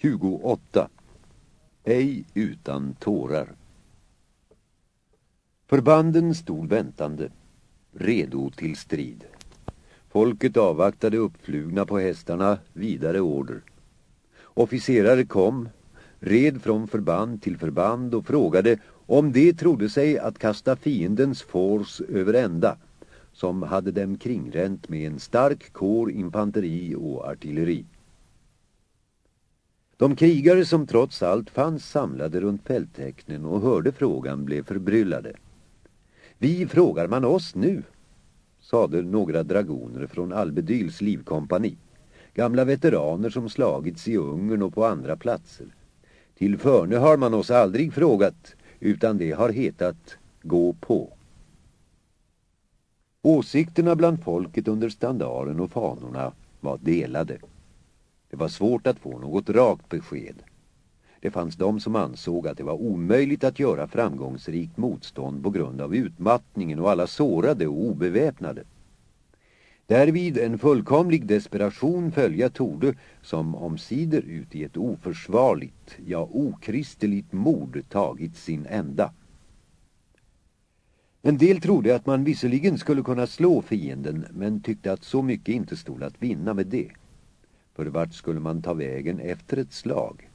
28. Ej utan tårar. Förbanden stod väntande, redo till strid. Folket avvaktade uppflugna på hästarna vidare order. Officerare kom, red från förband till förband och frågade om de trodde sig att kasta fiendens force över ända, som hade dem kringränt med en stark kår infanteri och artilleri. De krigare som trots allt fanns samlade runt fälttecknen och hörde frågan blev förbryllade. Vi frågar man oss nu, sade några dragoner från Albedyls livkompani. Gamla veteraner som slagits i Ungern och på andra platser. Till förne har man oss aldrig frågat, utan det har hetat gå på. Åsikterna bland folket under standaren och fanorna var delade. Det var svårt att få något rakt besked. Det fanns de som ansåg att det var omöjligt att göra framgångsrikt motstånd på grund av utmattningen och alla sårade och obeväpnade. Därvid en fullkomlig desperation följa torde som omsider ut i ett oförsvarligt, ja okristeligt mord tagit sin ända. En del trodde att man visserligen skulle kunna slå fienden men tyckte att så mycket inte stod att vinna med det. För vart skulle man ta vägen efter ett slag?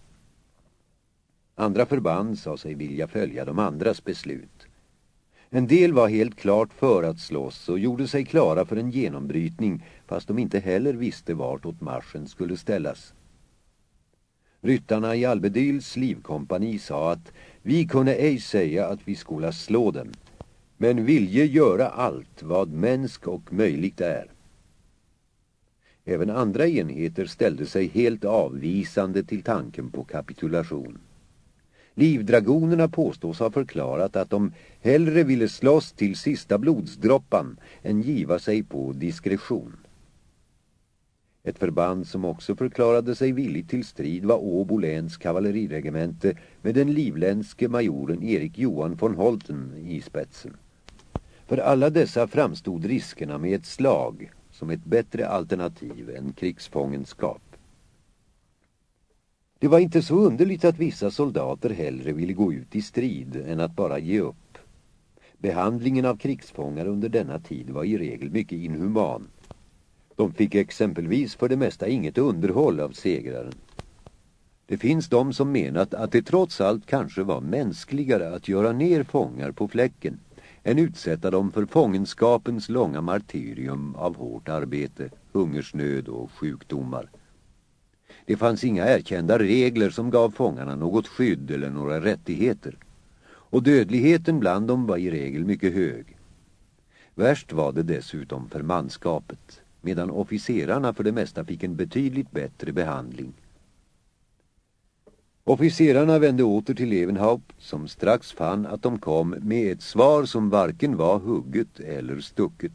Andra förband sa sig vilja följa de andras beslut. En del var helt klart för att slåss och gjorde sig klara för en genombrytning fast de inte heller visste vart åt marschen skulle ställas. Ryttarna i Albedyls livkompani sa att vi kunde ej säga att vi skola slå dem, men vilje göra allt vad mänsk och möjligt är. Även andra enheter ställde sig helt avvisande till tanken på kapitulation. Livdragonerna påstås ha förklarat att de hellre ville slåss till sista blodsdroppan än giva sig på diskretion. Ett förband som också förklarade sig villigt till strid var Åbo läns kavalleriregemente med den livländske majoren Erik Johan von Holten i spetsen. För alla dessa framstod riskerna med ett slag som ett bättre alternativ än krigsfångenskap. Det var inte så underligt att vissa soldater hellre ville gå ut i strid än att bara ge upp. Behandlingen av krigsfångar under denna tid var i regel mycket inhuman. De fick exempelvis för det mesta inget underhåll av segraren. Det finns de som menat att det trots allt kanske var mänskligare att göra ner fångar på fläcken än utsätta dem för fångenskapens långa martyrium av hårt arbete, hungersnöd och sjukdomar. Det fanns inga erkända regler som gav fångarna något skydd eller några rättigheter. Och dödligheten bland dem var i regel mycket hög. Värst var det dessutom för manskapet, medan officerarna för det mesta fick en betydligt bättre behandling. Officerarna vände åter till Levenhaupt som strax fann att de kom med ett svar som varken var hugget eller stucket.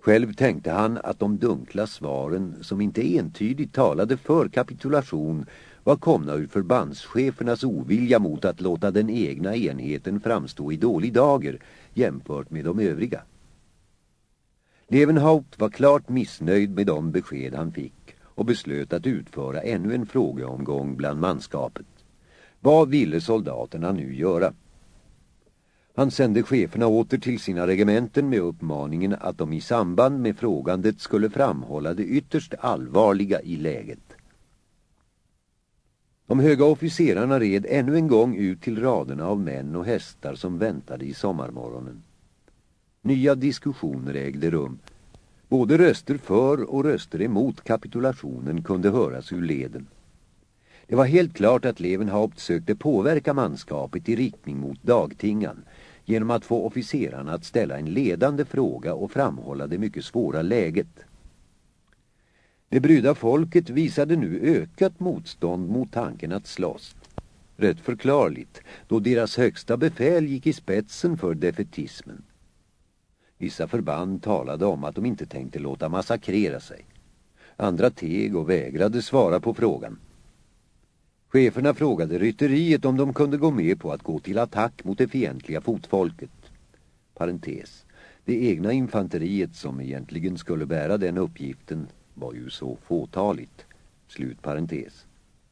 Själv tänkte han att de dunkla svaren som inte entydigt talade för kapitulation var komna ur förbandschefernas ovilja mot att låta den egna enheten framstå i dålig dager jämfört med de övriga. Levenhaupt var klart missnöjd med de besked han fick och beslöt att utföra ännu en frågeomgång bland manskapet. Vad ville soldaterna nu göra? Han sände cheferna åter till sina regementen med uppmaningen att de i samband med frågandet skulle framhålla det ytterst allvarliga i läget. De höga officerarna red ännu en gång ut till raderna av män och hästar som väntade i sommarmorgonen. Nya diskussioner ägde rum. Både röster för och röster emot kapitulationen kunde höras ur leden. Det var helt klart att Levenhaupt sökte påverka manskapet i riktning mot dagtingan genom att få officerarna att ställa en ledande fråga och framhålla det mycket svåra läget. Det brydda folket visade nu ökat motstånd mot tanken att slåss. Rätt förklarligt, då deras högsta befäl gick i spetsen för defetismen. Vissa förband talade om att de inte tänkte låta massakrera sig. Andra teg och vägrade svara på frågan. Cheferna frågade rytteriet om de kunde gå med på att gå till attack mot det fientliga fotfolket. Parentes. Det egna infanteriet som egentligen skulle bära den uppgiften var ju så fåtaligt. Slut parentes.